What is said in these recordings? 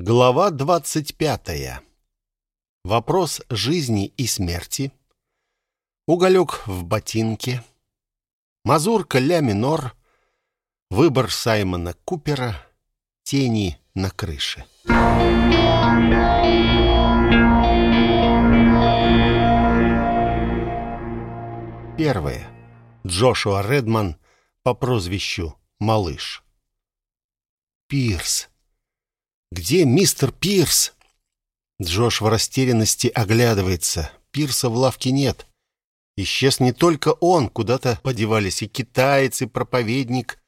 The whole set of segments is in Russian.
Глава двадцать пятая. Вопрос жизни и смерти. Уголек в ботинке. Мазурка ля минор. Выбор Саймона Купера. Тени на крыше. Первое. Джошуа Редман по прозвищу Малыш. Пирс. Где мистер Пирс? Джош в растерянности оглядывается. Пирса в лавке нет. Исчез не только он, куда-то подевались и китаец, и проповедник.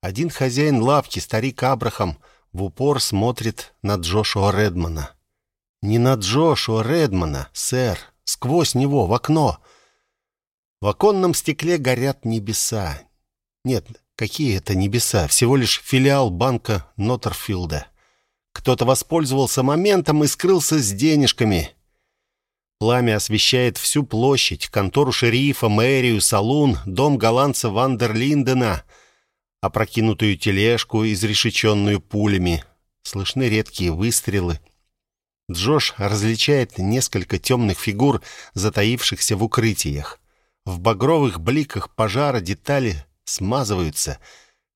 Один хозяин лавки, старик Абрахам, в упор смотрит на Джошуа Редмана. Не на Джошуа Редмана, сэр, сквозь него, в окно. В оконном стекле горят небеса. Нет, какие это небеса? Всего лишь филиал банка Ноттерфилда. Кто-то воспользовался моментом и скрылся с денежками. Пламя освещает всю площадь, контору шерифа, мэрию, салун, дом голландца Вандерлиндена, опрокинутую тележку, изрешеченную пулями. Слышны редкие выстрелы. Джош различает несколько темных фигур, затаившихся в укрытиях. В багровых бликах пожара детали смазываются —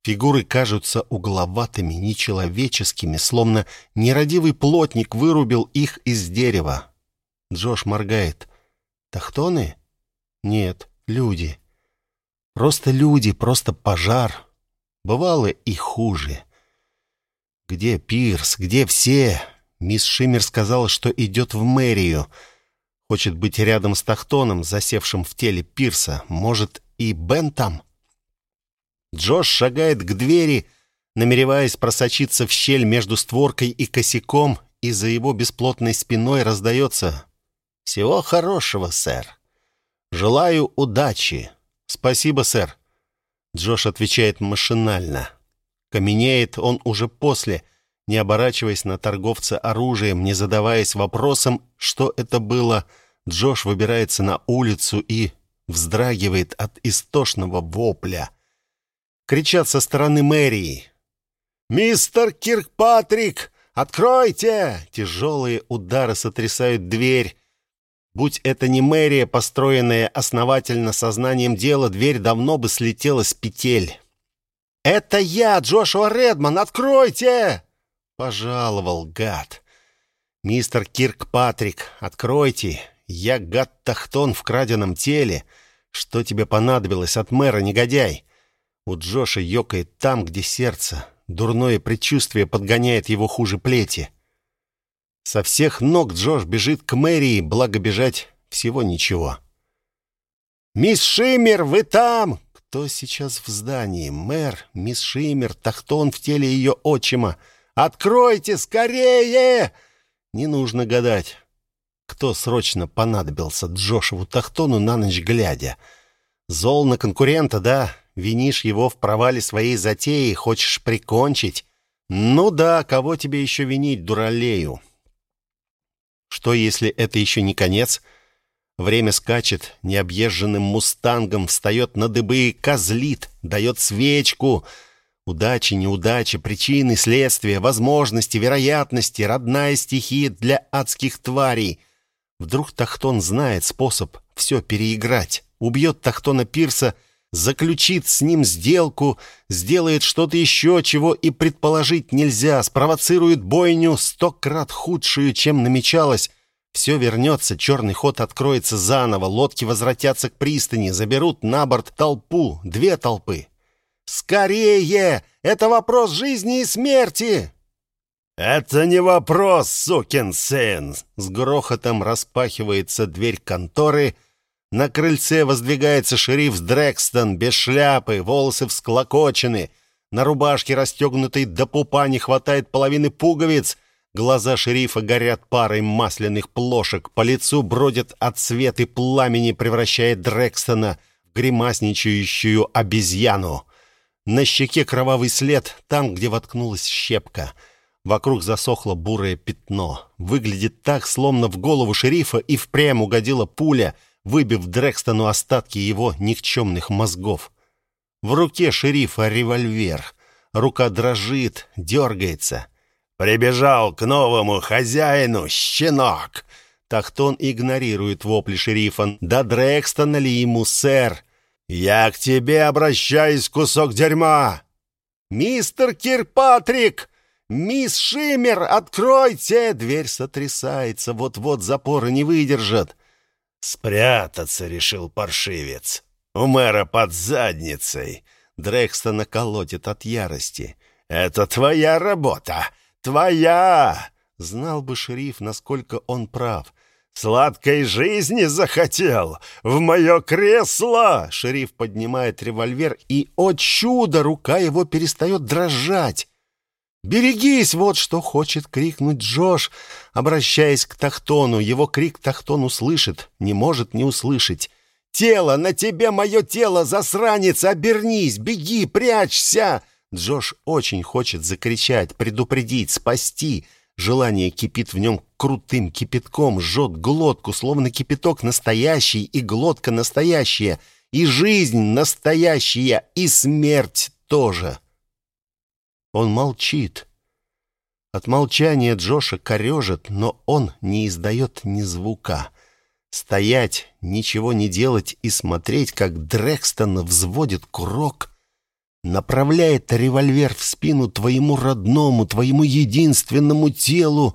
Фигуры кажутся угловатыми, нечеловеческими, словно нерадивый плотник вырубил их из дерева. Джош моргает. Тахтоны? Нет, люди. Просто люди, просто пожар. Бывало и хуже. Где Пирс? Где все? Мисс Шиммер сказала, что идет в мэрию. Хочет быть рядом с Тахтоном, засевшим в теле Пирса. Может, и Бен там? Джош шагает к двери, намереваясь просочиться в щель между створкой и косяком, и за его бесплотной спиной раздается «Всего хорошего, сэр. Желаю удачи». «Спасибо, сэр». Джош отвечает машинально. Каменеет он уже после, не оборачиваясь на торговца оружием, не задаваясь вопросом, что это было. Джош выбирается на улицу и вздрагивает от истошного вопля кричат со стороны мэрии. «Мистер Киркпатрик, откройте!» Тяжелые удары сотрясают дверь. Будь это не мэрия, построенная основательно сознанием дела, дверь давно бы слетела с петель. «Это я, Джошуа Редман, откройте!» Пожаловал гад. «Мистер Киркпатрик, откройте! Я гад Тахтон в краденом теле. Что тебе понадобилось от мэра, негодяй? У Джоша ёкает там, где сердце. Дурное предчувствие подгоняет его хуже плети. Со всех ног Джош бежит к мэрии, благо бежать всего ничего. «Мисс Шиммер, вы там?» Кто сейчас в здании? Мэр, мисс Шиммер, Тахтон в теле ее отчима. «Откройте, скорее!» Не нужно гадать, кто срочно понадобился Джошеву Тахтону на ночь глядя. Зол на конкурента, да? Винишь его в провале своей затеи, хочешь прикончить? Ну да, кого тебе еще винить, дуралею? Что, если это еще не конец? Время скачет необъезженным мустангом, встает на дыбы, козлит, дает свечку. Удачи, неудачи, причины, следствия, возможности, вероятности, родная стихия для адских тварей. Вдруг Тахтон знает способ все переиграть. Убьет Тахтона Пирса — заключит с ним сделку, сделает что-то еще, чего и предположить нельзя, спровоцирует бойню сто крат худшую, чем намечалось. Все вернется, черный ход откроется заново, лодки возвратятся к пристани, заберут на борт толпу, две толпы. «Скорее! Это вопрос жизни и смерти!» «Это не вопрос, сукин сын!» С грохотом распахивается дверь конторы — на крыльце воздвигается шериф Дрекстон, без шляпы, волосы всклокочены. На рубашке, расстегнутой до пупа, не хватает половины пуговиц. Глаза шерифа горят парой масляных плошек. По лицу бродят отсветы пламени, превращая Дрекстона в гримасничающую обезьяну. На щеке кровавый след, там, где воткнулась щепка. Вокруг засохло бурое пятно. Выглядит так, словно в голову шерифа и впрямь угодила пуля — выбив Дрекстону остатки его никчемных мозгов. В руке шерифа револьвер. Рука дрожит, дергается. Прибежал к новому хозяину, щенок!» Тахтон игнорирует вопли шерифа. «Да Дрекстона ли ему, сэр?» «Я к тебе обращаюсь, кусок дерьма!» «Мистер Кирпатрик! Мисс Шиммер, откройте!» Дверь сотрясается, вот-вот запоры не выдержат. «Спрятаться!» — решил паршивец. «У мэра под задницей!» Дрекстона колотит от ярости. «Это твоя работа! Твоя!» Знал бы шериф, насколько он прав. «Сладкой жизни захотел! В мое кресло!» Шериф поднимает револьвер, и, о чудо, рука его перестает дрожать. «Берегись!» — вот что хочет крикнуть Джош, обращаясь к Тахтону. Его крик Тахтон услышит, не может не услышать. «Тело! На тебе мое тело, засранец! Обернись! Беги! Прячься!» Джош очень хочет закричать, предупредить, спасти. Желание кипит в нем крутым кипятком, жжет глотку, словно кипяток настоящий, и глотка настоящая, и жизнь настоящая, и смерть тоже. Он молчит. От молчания Джоша корежит, но он не издает ни звука. Стоять, ничего не делать и смотреть, как Дрекстон взводит курок — направляет револьвер в спину твоему родному, твоему единственному телу,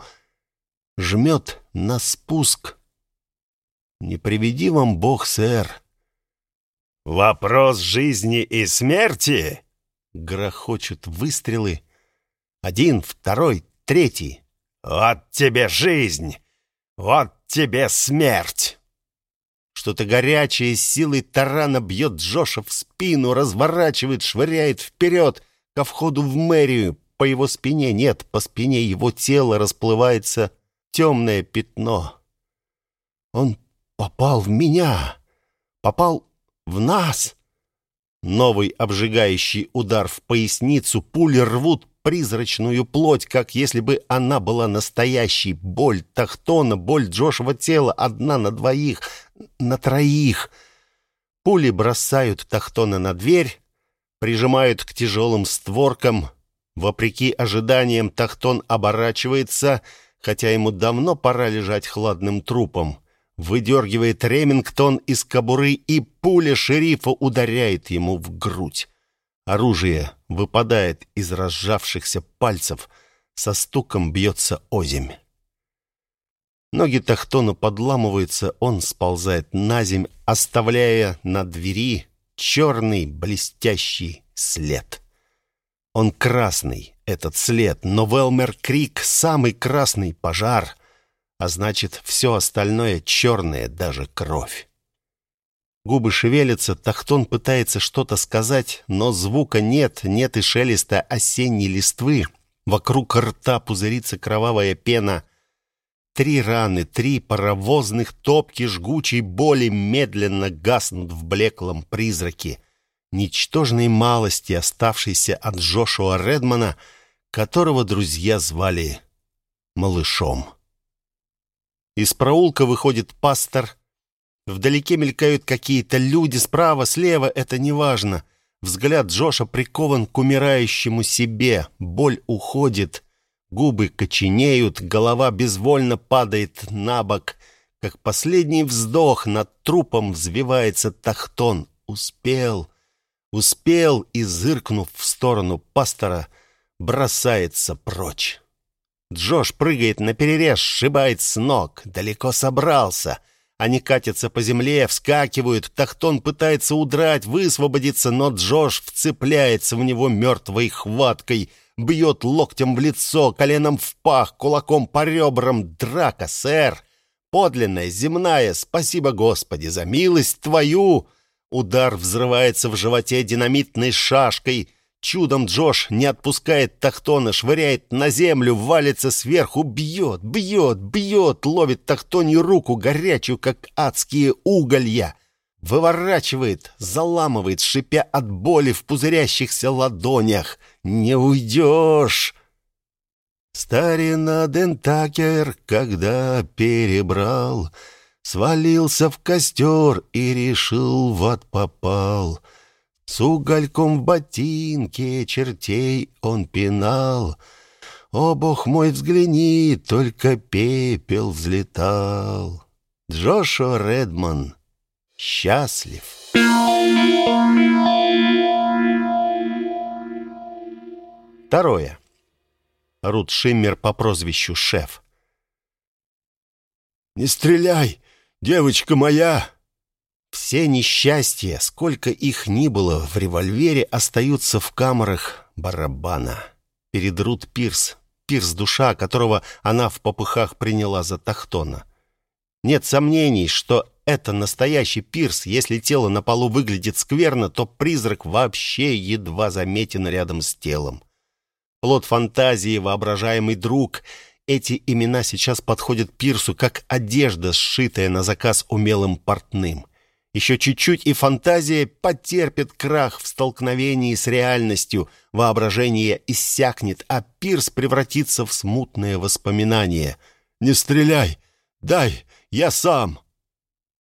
жмет на спуск. Не приведи вам Бог, сэр. Вопрос жизни и смерти? Грохочут выстрелы. Один, второй, третий. Вот тебе жизнь! Вот тебе смерть! Что-то горячее с силой тарана бьет Джоша в спину, разворачивает, швыряет вперед, ко входу в мэрию. По его спине нет, по спине его тела расплывается темное пятно. Он попал в меня, попал в нас. Новый обжигающий удар в поясницу, пули рвут призрачную плоть, как если бы она была настоящей. Боль Тахтона, боль Джошева тела, одна на двоих, на троих. Пули бросают Тахтона на дверь, прижимают к тяжелым створкам. Вопреки ожиданиям, Тахтон оборачивается, хотя ему давно пора лежать хладным трупом. Выдергивает Ремингтон из кобуры, и пуля шерифа ударяет ему в грудь. Оружие выпадает из разжавшихся пальцев, со стуком бьется озимь. Ноги Тахтона подламываются, он сползает на земь, оставляя на двери черный блестящий след. Он красный, этот след, но Велмер Крик — самый красный пожар, а значит, все остальное черное, даже кровь. Губы шевелятся, Тахтон пытается что-то сказать, но звука нет, нет и шелеста осенней листвы. Вокруг рта пузырится кровавая пена. Три раны, три паровозных топки жгучей боли медленно гаснут в блеклом призраке. Ничтожной малости, оставшейся от Джошуа Редмана, которого друзья звали Малышом. Из проулка выходит пастор — Вдалеке мелькают какие-то люди справа, слева, это неважно. Взгляд Джоша прикован к умирающему себе. Боль уходит, губы коченеют, голова безвольно падает на бок. Как последний вздох над трупом взвивается тахтон. Успел, успел и, зыркнув в сторону пастора, бросается прочь. Джош прыгает на перерез, сшибает с ног. Далеко собрался — они катятся по земле, вскакивают. Тахтон пытается удрать, высвободиться, но Джош вцепляется в него мертвой хваткой, бьет локтем в лицо, коленом в пах, кулаком по ребрам. Драка, сэр! Подлинная, земная, спасибо, Господи, за милость Твою! Удар взрывается в животе динамитной шашкой — Чудом Джош не отпускает Тахтона, швыряет на землю, валится сверху, бьет, бьет, бьет, ловит Тахтонью руку, горячую, как адские уголья. Выворачивает, заламывает, шипя от боли в пузырящихся ладонях. «Не уйдешь!» Старина Дентакер, когда перебрал, Свалился в костер и решил, вот попал — с угольком в ботинке чертей он пинал. О, бог мой, взгляни, только пепел взлетал. Джошуа Редман счастлив. Второе. Рут Шиммер по прозвищу Шеф. «Не стреляй, девочка моя!» Все несчастья, сколько их ни было в револьвере, остаются в камерах барабана. Перед Рут Пирс, Пирс душа, которого она в попыхах приняла за Тахтона. Нет сомнений, что это настоящий Пирс. Если тело на полу выглядит скверно, то призрак вообще едва заметен рядом с телом. Плод фантазии, воображаемый друг. Эти имена сейчас подходят Пирсу, как одежда, сшитая на заказ умелым портным. Еще чуть-чуть, и фантазия потерпит крах в столкновении с реальностью. Воображение иссякнет, а Пирс превратится в смутное воспоминание. «Не стреляй! Дай! Я сам!»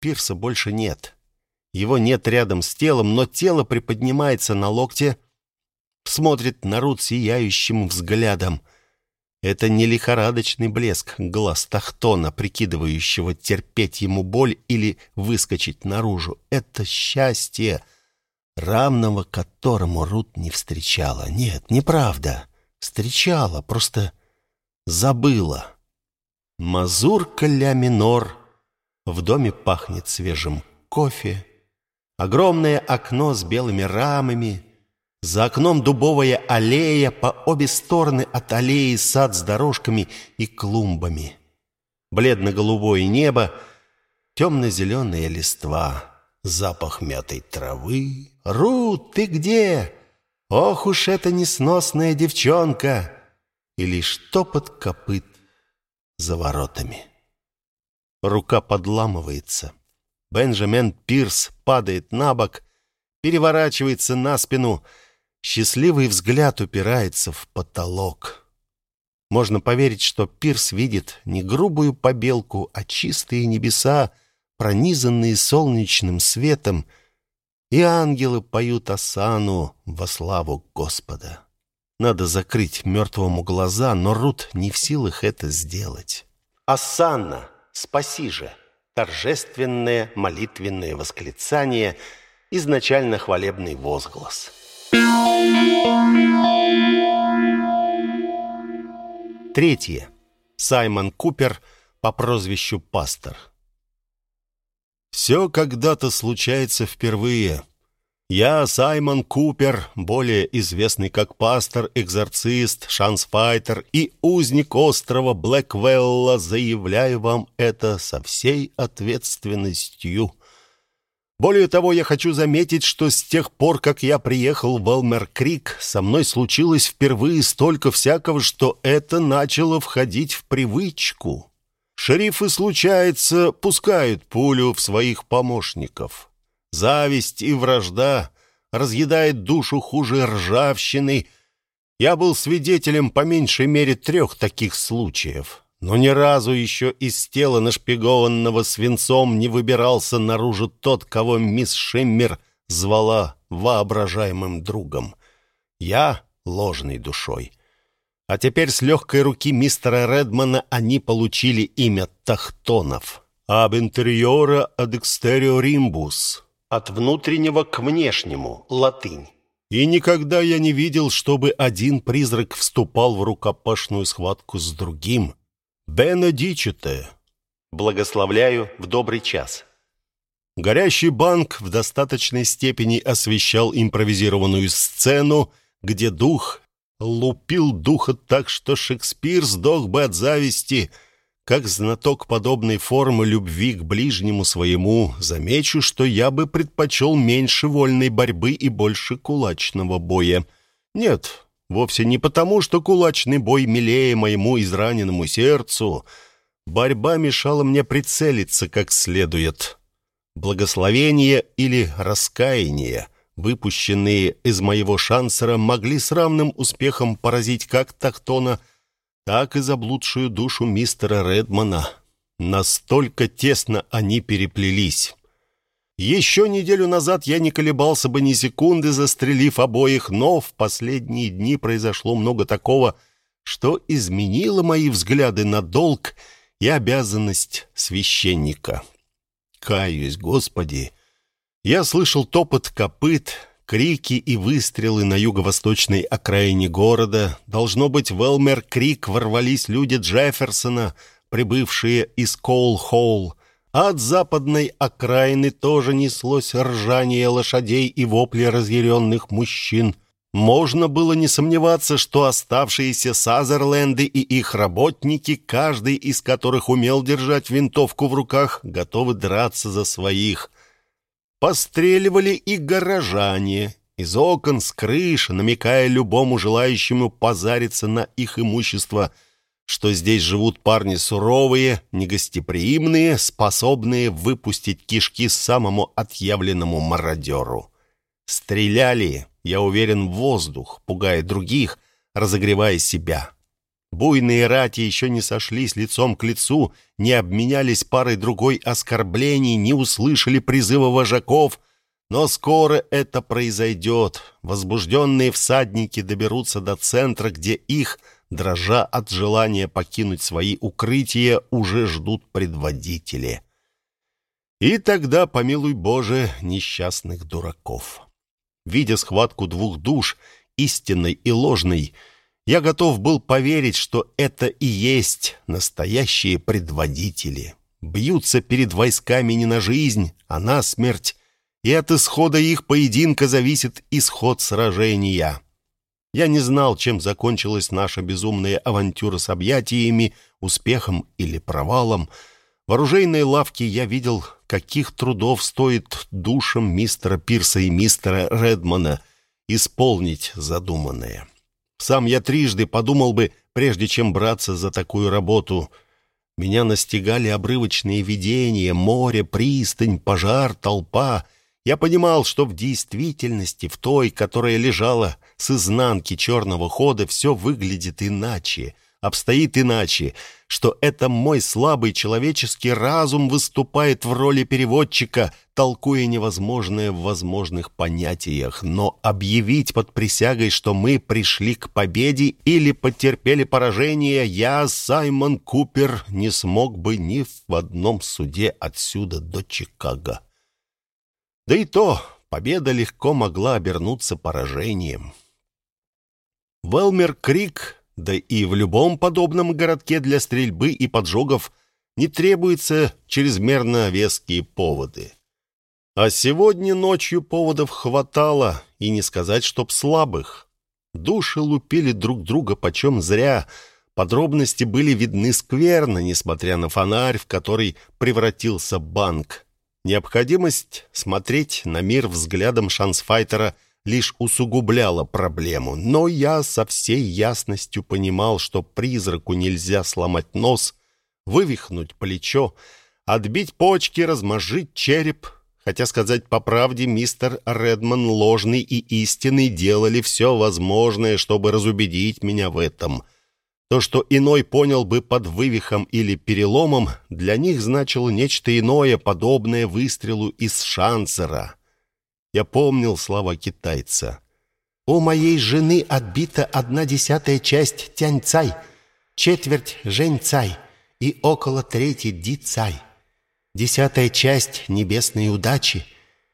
Пирса больше нет. Его нет рядом с телом, но тело приподнимается на локте, смотрит на Рут сияющим взглядом. Это не лихорадочный блеск глаз Тахтона, прикидывающего терпеть ему боль или выскочить наружу. Это счастье, равного которому Рут не встречала. Нет, неправда. Встречала, просто забыла. Мазурка ля минор. В доме пахнет свежим кофе. Огромное окно с белыми рамами — за окном дубовая аллея, по обе стороны от аллеи сад с дорожками и клумбами. Бледно-голубое небо, темно-зеленая листва, запах мятой травы. «Рут, ты где? Ох уж эта несносная девчонка!» И лишь топот копыт за воротами. Рука подламывается. Бенджамин Пирс падает на бок, переворачивается на спину — Счастливый взгляд упирается в потолок. Можно поверить, что Пирс видит не грубую побелку, а чистые небеса, пронизанные солнечным светом, и ангелы поют осану во славу Господа. Надо закрыть мертвому глаза, но Рут не в силах это сделать. «Осанна, спаси же!» Торжественное молитвенное восклицание, изначально хвалебный возглас – Третье. Саймон Купер по прозвищу Пастор. Все когда-то случается впервые. Я, Саймон Купер, более известный как пастор, экзорцист, шансфайтер и узник острова Блэквелла, заявляю вам это со всей ответственностью. Более того, я хочу заметить, что с тех пор, как я приехал в Элмер-Крик, со мной случилось впервые столько всякого, что это начало входить в привычку. Шерифы, случается, пускают пулю в своих помощников. Зависть и вражда разъедает душу хуже ржавчины. Я был свидетелем по меньшей мере трех таких случаев но ни разу еще из тела нашпигованного свинцом не выбирался наружу тот, кого мисс Шиммер звала воображаемым другом. Я — ложной душой. А теперь с легкой руки мистера Редмана они получили имя Тахтонов. «Аб интерьора ad exterio rimbus» — от внутреннего к внешнему, латынь. И никогда я не видел, чтобы один призрак вступал в рукопашную схватку с другим — Бенедичите. Благословляю в добрый час. Горящий банк в достаточной степени освещал импровизированную сцену, где дух лупил духа так, что Шекспир сдох бы от зависти. Как знаток подобной формы любви к ближнему своему, замечу, что я бы предпочел меньше вольной борьбы и больше кулачного боя. Нет, Вовсе не потому, что кулачный бой милее моему израненному сердцу. Борьба мешала мне прицелиться как следует. Благословение или раскаяние, выпущенные из моего шансера, могли с равным успехом поразить как Тахтона, так и заблудшую душу мистера Редмана. Настолько тесно они переплелись. Еще неделю назад я не колебался бы ни секунды, застрелив обоих, но в последние дни произошло много такого, что изменило мои взгляды на долг и обязанность священника. Каюсь, Господи! Я слышал топот копыт, крики и выстрелы на юго-восточной окраине города. Должно быть, в Элмер-Крик ворвались люди Джефферсона, прибывшие из Коул-Холл. От западной окраины тоже неслось ржание лошадей и вопли разъяренных мужчин. Можно было не сомневаться, что оставшиеся Сазерленды и их работники, каждый из которых умел держать винтовку в руках, готовы драться за своих. Постреливали и горожане из окон, с крыш, намекая любому желающему позариться на их имущество – что здесь живут парни суровые, негостеприимные, способные выпустить кишки самому отъявленному мародеру. Стреляли, я уверен, в воздух, пугая других, разогревая себя. Буйные рати еще не сошлись лицом к лицу, не обменялись парой другой оскорблений, не услышали призыва вожаков, но скоро это произойдет. Возбужденные всадники доберутся до центра, где их – дрожа от желания покинуть свои укрытия, уже ждут предводители. И тогда, помилуй Боже, несчастных дураков. Видя схватку двух душ, истинной и ложной, я готов был поверить, что это и есть настоящие предводители. Бьются перед войсками не на жизнь, а на смерть, и от исхода их поединка зависит исход сражения. Я не знал, чем закончилась наша безумная авантюра с объятиями, успехом или провалом. В оружейной лавке я видел, каких трудов стоит душам мистера Пирса и мистера Редмана исполнить задуманное. Сам я трижды подумал бы, прежде чем браться за такую работу. Меня настигали обрывочные видения, море, пристань, пожар, толпа — я понимал, что в действительности, в той, которая лежала с изнанки черного хода, все выглядит иначе, обстоит иначе, что это мой слабый человеческий разум выступает в роли переводчика, толкуя невозможное в возможных понятиях, но объявить под присягой, что мы пришли к победе или потерпели поражение, я, Саймон Купер, не смог бы ни в одном суде отсюда до Чикаго. Да и то победа легко могла обернуться поражением. Велмер-Крик, да и в любом подобном городке для стрельбы и поджогов не требуются чрезмерно веские поводы. А сегодня ночью поводов хватало, и не сказать, чтоб слабых. Души лупили друг друга почем зря, подробности были видны скверно, несмотря на фонарь, в который превратился банк. Необходимость смотреть на мир взглядом шансфайтера лишь усугубляла проблему, но я со всей ясностью понимал, что призраку нельзя сломать нос, вывихнуть плечо, отбить почки, размозжить череп. Хотя сказать по правде, мистер Редман ложный и истинный делали все возможное, чтобы разубедить меня в этом — то, что иной понял бы под вывихом или переломом, для них значило нечто иное, подобное выстрелу из шансера. Я помнил слова китайца. «У моей жены отбита одна десятая часть тянь-цай, четверть жень-цай и около трети ди-цай. Десятая часть небесной удачи,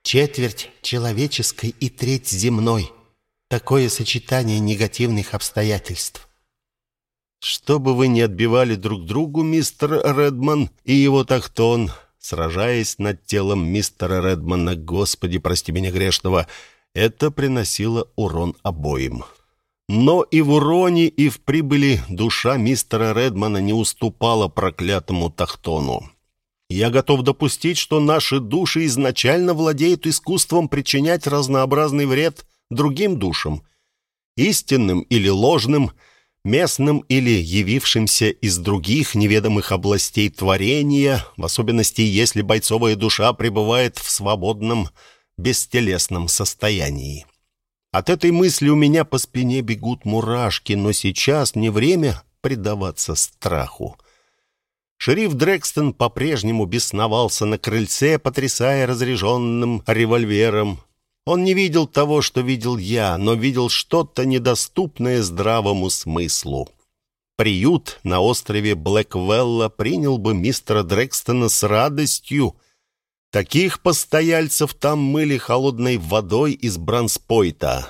четверть человеческой и треть земной. Такое сочетание негативных обстоятельств. Что бы вы ни отбивали друг другу, мистер Редман и его тахтон, сражаясь над телом мистера Редмана, господи, прости меня грешного, это приносило урон обоим. Но и в уроне, и в прибыли душа мистера Редмана не уступала проклятому тахтону. Я готов допустить, что наши души изначально владеют искусством причинять разнообразный вред другим душам, истинным или ложным – местным или явившимся из других неведомых областей творения, в особенности если бойцовая душа пребывает в свободном, бестелесном состоянии. От этой мысли у меня по спине бегут мурашки, но сейчас не время предаваться страху. Шериф Дрекстон по-прежнему бесновался на крыльце, потрясая разряженным револьвером. Он не видел того, что видел я, но видел что-то недоступное здравому смыслу. Приют на острове Блэквелла принял бы мистера Дрекстона с радостью. Таких постояльцев там мыли холодной водой из бранспойта,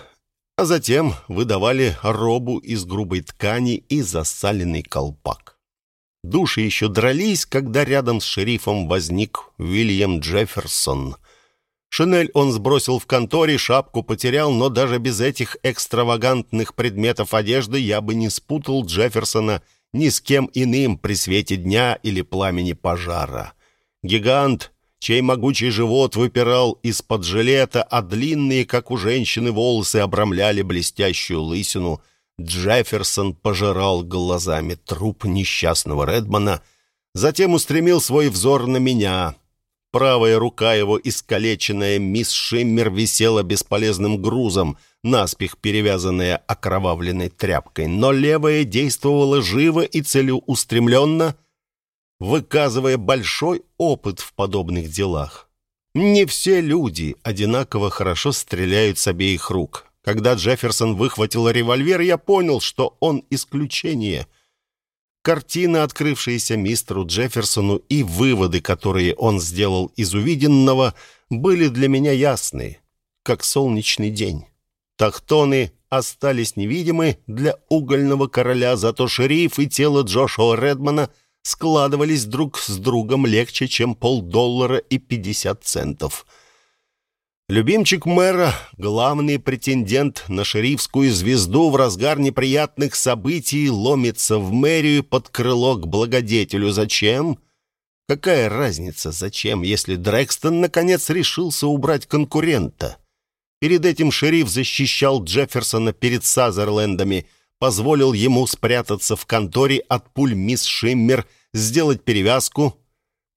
а затем выдавали робу из грубой ткани и засаленный колпак. Души еще дрались, когда рядом с шерифом возник Уильям Джефферсон. Шинель он сбросил в конторе, шапку потерял, но даже без этих экстравагантных предметов одежды я бы не спутал Джефферсона ни с кем иным при свете дня или пламени пожара. Гигант, чей могучий живот выпирал из-под жилета, а длинные, как у женщины, волосы обрамляли блестящую лысину, Джефферсон пожирал глазами труп несчастного Редмана, затем устремил свой взор на меня — Правая рука его, искалеченная мисс Шиммер, висела бесполезным грузом, наспех перевязанная окровавленной тряпкой, но левая действовала живо и целеустремленно, выказывая большой опыт в подобных делах. Не все люди одинаково хорошо стреляют с обеих рук. Когда Джефферсон выхватил револьвер, я понял, что он исключение. Картина, открывшаяся мистеру Джефферсону, и выводы, которые он сделал из увиденного, были для меня ясны, как солнечный день. Тахтоны остались невидимы для угольного короля, зато шериф и тело Джошуа Редмана складывались друг с другом легче, чем полдоллара и пятьдесят центов — Любимчик мэра, главный претендент на шерифскую звезду в разгар неприятных событий, ломится в мэрию под крыло к благодетелю. Зачем? Какая разница, зачем, если Дрекстон наконец решился убрать конкурента? Перед этим шериф защищал Джефферсона перед Сазерлендами, позволил ему спрятаться в конторе от пуль мисс Шиммер, сделать перевязку,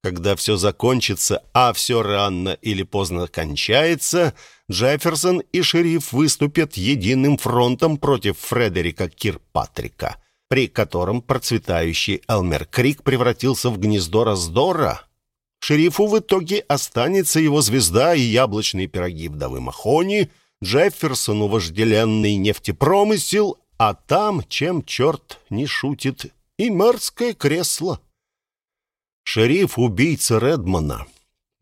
когда все закончится, а все рано или поздно кончается, Джефферсон и шериф выступят единым фронтом против Фредерика Кирпатрика, при котором процветающий Элмер-Крик превратился в гнездо раздора. Шерифу в итоге останется его звезда и яблочные пироги вдовы Махони, Джефферсону вожделенный нефтепромысел, а там, чем черт не шутит, и мэрское кресло. Шериф — убийца Редмана.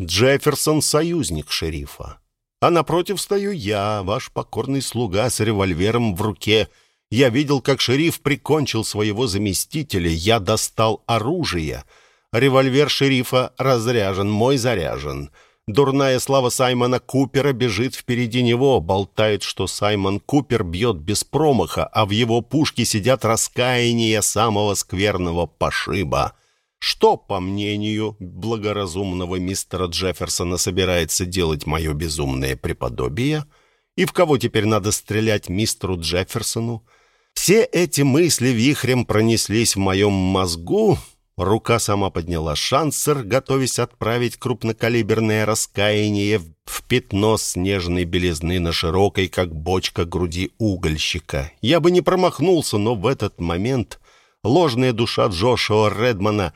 Джефферсон — союзник шерифа. А напротив стою я, ваш покорный слуга с револьвером в руке. Я видел, как шериф прикончил своего заместителя. Я достал оружие. Револьвер шерифа разряжен, мой заряжен. Дурная слава Саймона Купера бежит впереди него, болтает, что Саймон Купер бьет без промаха, а в его пушке сидят раскаяния самого скверного пошиба. Что, по мнению благоразумного мистера Джефферсона, собирается делать мое безумное преподобие? И в кого теперь надо стрелять мистеру Джефферсону? Все эти мысли вихрем пронеслись в моем мозгу. Рука сама подняла шансер, готовясь отправить крупнокалиберное раскаяние в пятно снежной белизны на широкой, как бочка груди угольщика. Я бы не промахнулся, но в этот момент ложная душа Джошуа Редмана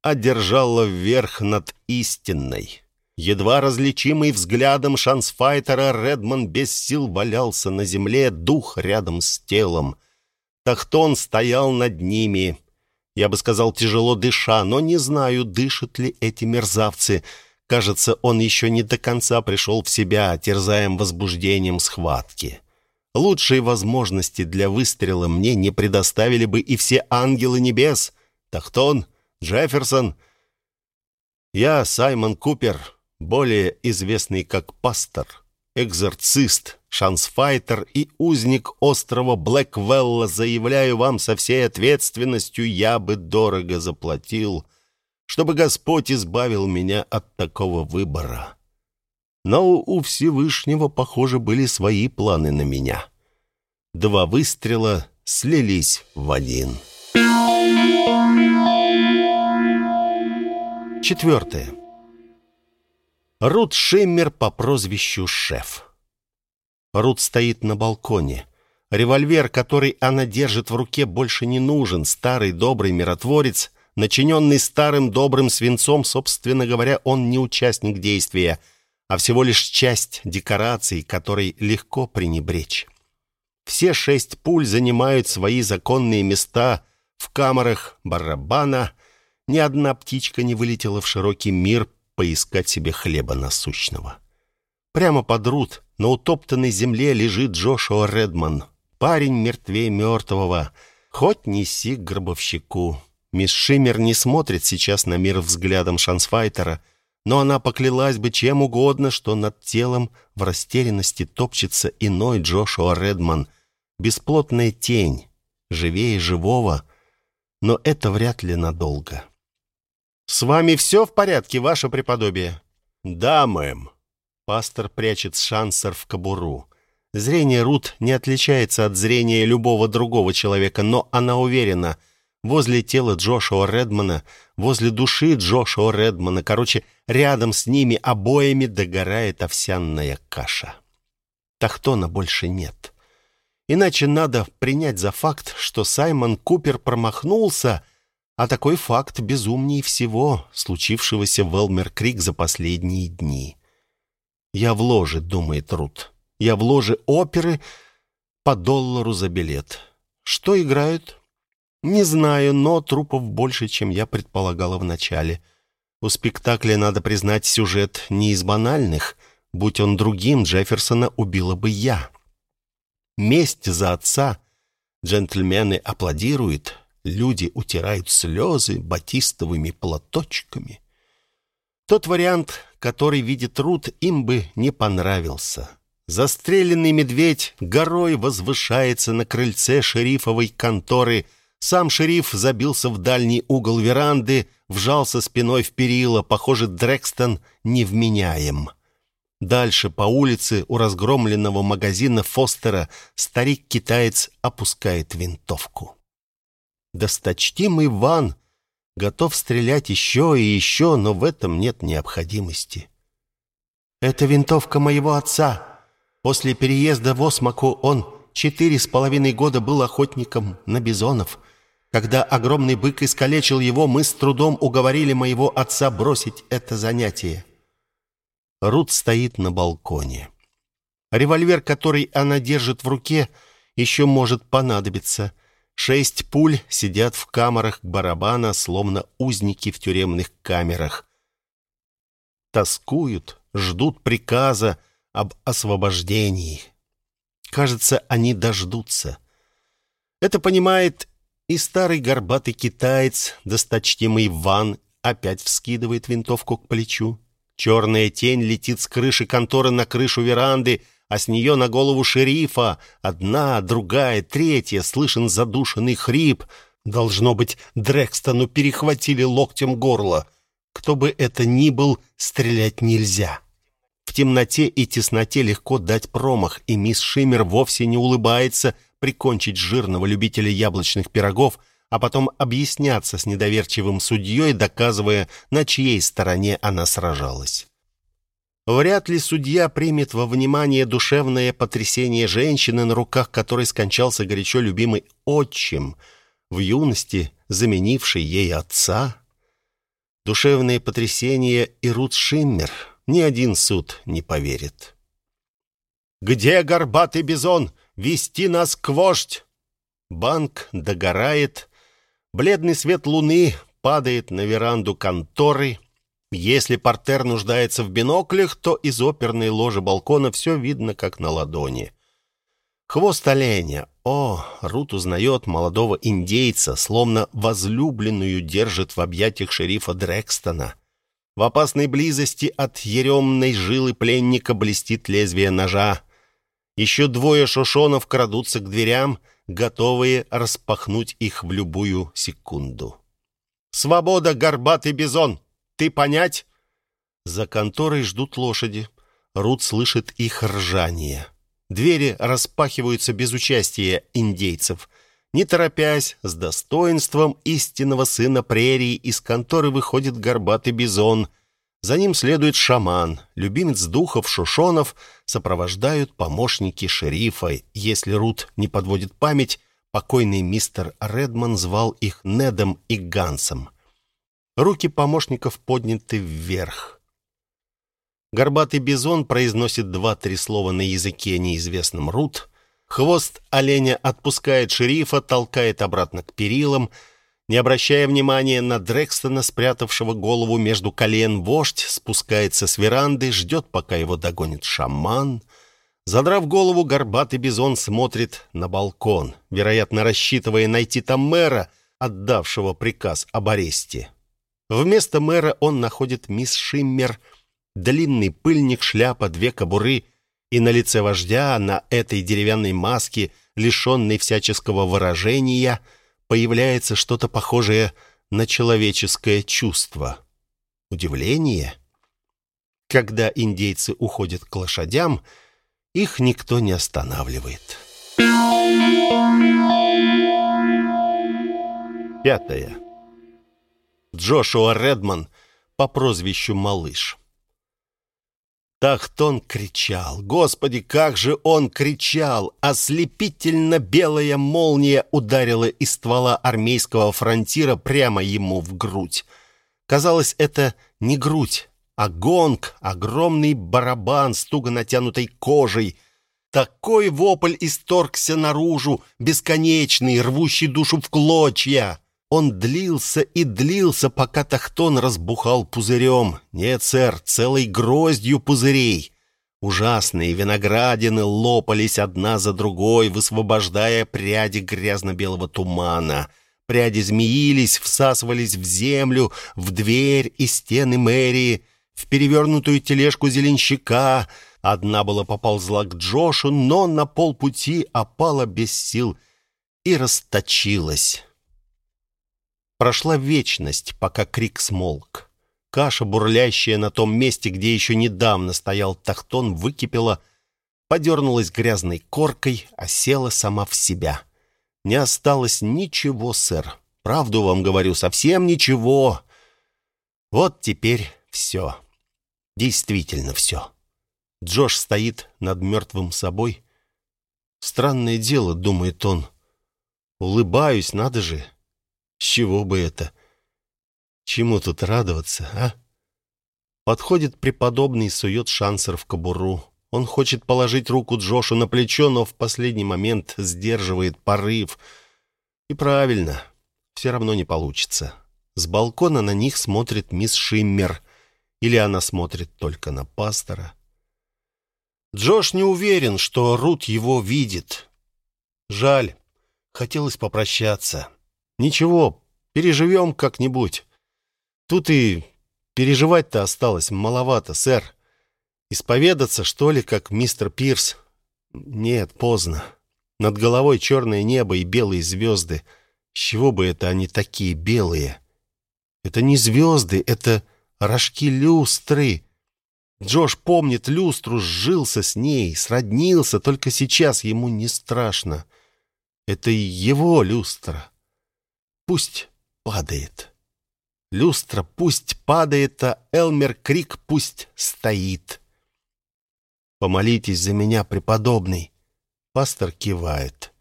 одержала вверх над истинной. Едва различимый взглядом шансфайтера, Редман без сил валялся на земле, дух рядом с телом. Тахтон стоял над ними. Я бы сказал, тяжело дыша, но не знаю, дышат ли эти мерзавцы. Кажется, он еще не до конца пришел в себя, терзаем возбуждением схватки. Лучшие возможности для выстрела мне не предоставили бы и все ангелы небес. Тахтон, Джефферсон. Я Саймон Купер, более известный как пастор, экзорцист, шансфайтер и узник острова Блэквелла, заявляю вам со всей ответственностью, я бы дорого заплатил, чтобы Господь избавил меня от такого выбора. Но у Всевышнего, похоже, были свои планы на меня. Два выстрела слились в один. Четвертое. Рут Шиммер по прозвищу Шеф. Рут стоит на балконе. Револьвер, который она держит в руке, больше не нужен. Старый добрый миротворец, начиненный старым добрым свинцом, собственно говоря, он не участник действия – а всего лишь часть декораций, которой легко пренебречь. Все шесть пуль занимают свои законные места В камерах барабана ни одна птичка не вылетела в широкий мир поискать себе хлеба насущного. Прямо под рут на утоптанной земле лежит Джошуа Редман. Парень мертвее мертвого. Хоть неси к гробовщику. Мисс Шиммер не смотрит сейчас на мир взглядом шансфайтера, но она поклялась бы чем угодно, что над телом в растерянности топчется иной Джошуа Редман. Бесплотная тень, живее живого, но это вряд ли надолго. «С вами все в порядке, ваше преподобие?» «Да, мэм». Пастор прячет шансер в кобуру. Зрение Рут не отличается от зрения любого другого человека, но она уверена — возле тела Джошуа Редмана, возле души Джошуа Редмана, короче, рядом с ними обоими догорает овсяная каша. Тахтона больше нет. Иначе надо принять за факт, что Саймон Купер промахнулся, а такой факт безумнее всего, случившегося в Элмер-Крик за последние дни. «Я в ложе», — думает Рут. «Я в ложе оперы по доллару за билет». «Что играют?» Не знаю, но трупов больше, чем я предполагала вначале. У спектакля, надо признать, сюжет не из банальных. Будь он другим, Джефферсона убила бы я. Месть за отца. Джентльмены аплодируют, люди утирают слезы батистовыми платочками. Тот вариант, который видит Рут, им бы не понравился. Застреленный медведь горой возвышается на крыльце шерифовой конторы – сам шериф забился в дальний угол веранды, вжался спиной в перила. Похоже, Дрекстон невменяем. Дальше по улице у разгромленного магазина Фостера старик-китаец опускает винтовку. Досточтимый Ван готов стрелять еще и еще, но в этом нет необходимости. «Это винтовка моего отца. После переезда в Осмаку он четыре с половиной года был охотником на бизонов». Когда огромный бык искалечил его, мы с трудом уговорили моего отца бросить это занятие. Рут стоит на балконе. Револьвер, который она держит в руке, еще может понадобиться. Шесть пуль сидят в камерах барабана, словно узники в тюремных камерах. Тоскуют, ждут приказа об освобождении. Кажется, они дождутся. Это понимает и старый горбатый китаец, досточтимый Ван, опять вскидывает винтовку к плечу. Черная тень летит с крыши конторы на крышу веранды, а с нее на голову шерифа. Одна, другая, третья, слышен задушенный хрип. Должно быть, Дрекстону перехватили локтем горло. Кто бы это ни был, стрелять нельзя. В темноте и тесноте легко дать промах, и мисс Шиммер вовсе не улыбается, прикончить жирного любителя яблочных пирогов, а потом объясняться с недоверчивым судьей, доказывая, на чьей стороне она сражалась. Вряд ли судья примет во внимание душевное потрясение женщины, на руках которой скончался горячо любимый отчим, в юности заменивший ей отца. Душевное потрясение и Рут Шиммер ни один суд не поверит. «Где горбатый бизон? вести нас к вождь!» Банк догорает, бледный свет луны падает на веранду конторы. Если портер нуждается в биноклях, то из оперной ложи балкона все видно, как на ладони. Хвост оленя. О, Рут узнает молодого индейца, словно возлюбленную держит в объятиях шерифа Дрекстона. В опасной близости от еремной жилы пленника блестит лезвие ножа. Еще двое шошонов крадутся к дверям, готовые распахнуть их в любую секунду. «Свобода, горбатый бизон! Ты понять?» За конторой ждут лошади. Рут слышит их ржание. Двери распахиваются без участия индейцев. Не торопясь, с достоинством истинного сына прерии из конторы выходит горбатый бизон — за ним следует шаман, любимец духов Шушонов, сопровождают помощники шерифа. Если Рут не подводит память, покойный мистер Редман звал их Недом и Гансом. Руки помощников подняты вверх. Горбатый бизон произносит два-три слова на языке неизвестном Рут. Хвост оленя отпускает шерифа, толкает обратно к перилам — Не обращая внимания на Дрекстона, спрятавшего голову между колен, вождь спускается с веранды, ждет, пока его догонит шаман. Задрав голову, горбатый бизон смотрит на балкон, вероятно, рассчитывая найти там мэра, отдавшего приказ об аресте. Вместо мэра он находит мисс Шиммер, длинный пыльник, шляпа, две кобуры, и на лице вождя, на этой деревянной маске, лишенной всяческого выражения, появляется что-то похожее на человеческое чувство. Удивление? Когда индейцы уходят к лошадям, их никто не останавливает. Пятое. Джошуа Редман по прозвищу Малыш. Тахтон кричал. Господи, как же он кричал! Ослепительно белая молния ударила из ствола армейского фронтира прямо ему в грудь. Казалось, это не грудь, а гонг, огромный барабан с туго натянутой кожей. Такой вопль исторгся наружу, бесконечный, рвущий душу в клочья. Он длился и длился, пока Тахтон разбухал пузырем. Нет, сэр, целой гроздью пузырей. Ужасные виноградины лопались одна за другой, высвобождая пряди грязно-белого тумана. Пряди змеились, всасывались в землю, в дверь и стены мэрии, в перевернутую тележку зеленщика. Одна была поползла к Джошу, но на полпути опала без сил и расточилась. Прошла вечность, пока крик смолк. Каша, бурлящая на том месте, где еще недавно стоял тахтон, выкипела, подернулась грязной коркой, а села сама в себя. Не осталось ничего, сэр. Правду вам говорю, совсем ничего. Вот теперь все. Действительно все. Джош стоит над мертвым собой. Странное дело, думает он. Улыбаюсь, надо же. С чего бы это? Чему тут радоваться, а? Подходит преподобный и сует шансер в кобуру. Он хочет положить руку Джошу на плечо, но в последний момент сдерживает порыв. И правильно, все равно не получится. С балкона на них смотрит мисс Шиммер. Или она смотрит только на пастора. Джош не уверен, что Рут его видит. Жаль, хотелось попрощаться. Ничего, переживем как-нибудь. Тут и переживать-то осталось маловато, сэр. Исповедаться, что ли, как мистер Пирс? Нет, поздно. Над головой черное небо и белые звезды. С чего бы это они такие белые? Это не звезды, это рожки люстры. Джош помнит люстру, сжился с ней, сроднился, только сейчас ему не страшно. Это его люстра. Пусть падает. Люстра пусть падает, а Элмер Крик пусть стоит. Помолитесь за меня, преподобный. Пастор кивает.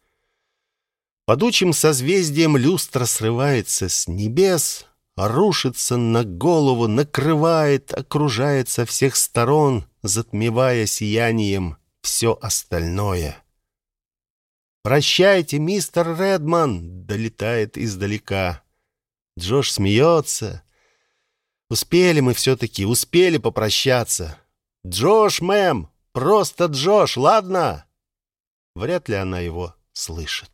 Подучим созвездием люстра срывается с небес, рушится на голову, накрывает, окружает со всех сторон, затмевая сиянием все остальное. «Прощайте, мистер Редман!» — долетает издалека. Джош смеется. «Успели мы все-таки, успели попрощаться!» «Джош, мэм! Просто Джош, ладно?» Вряд ли она его слышит.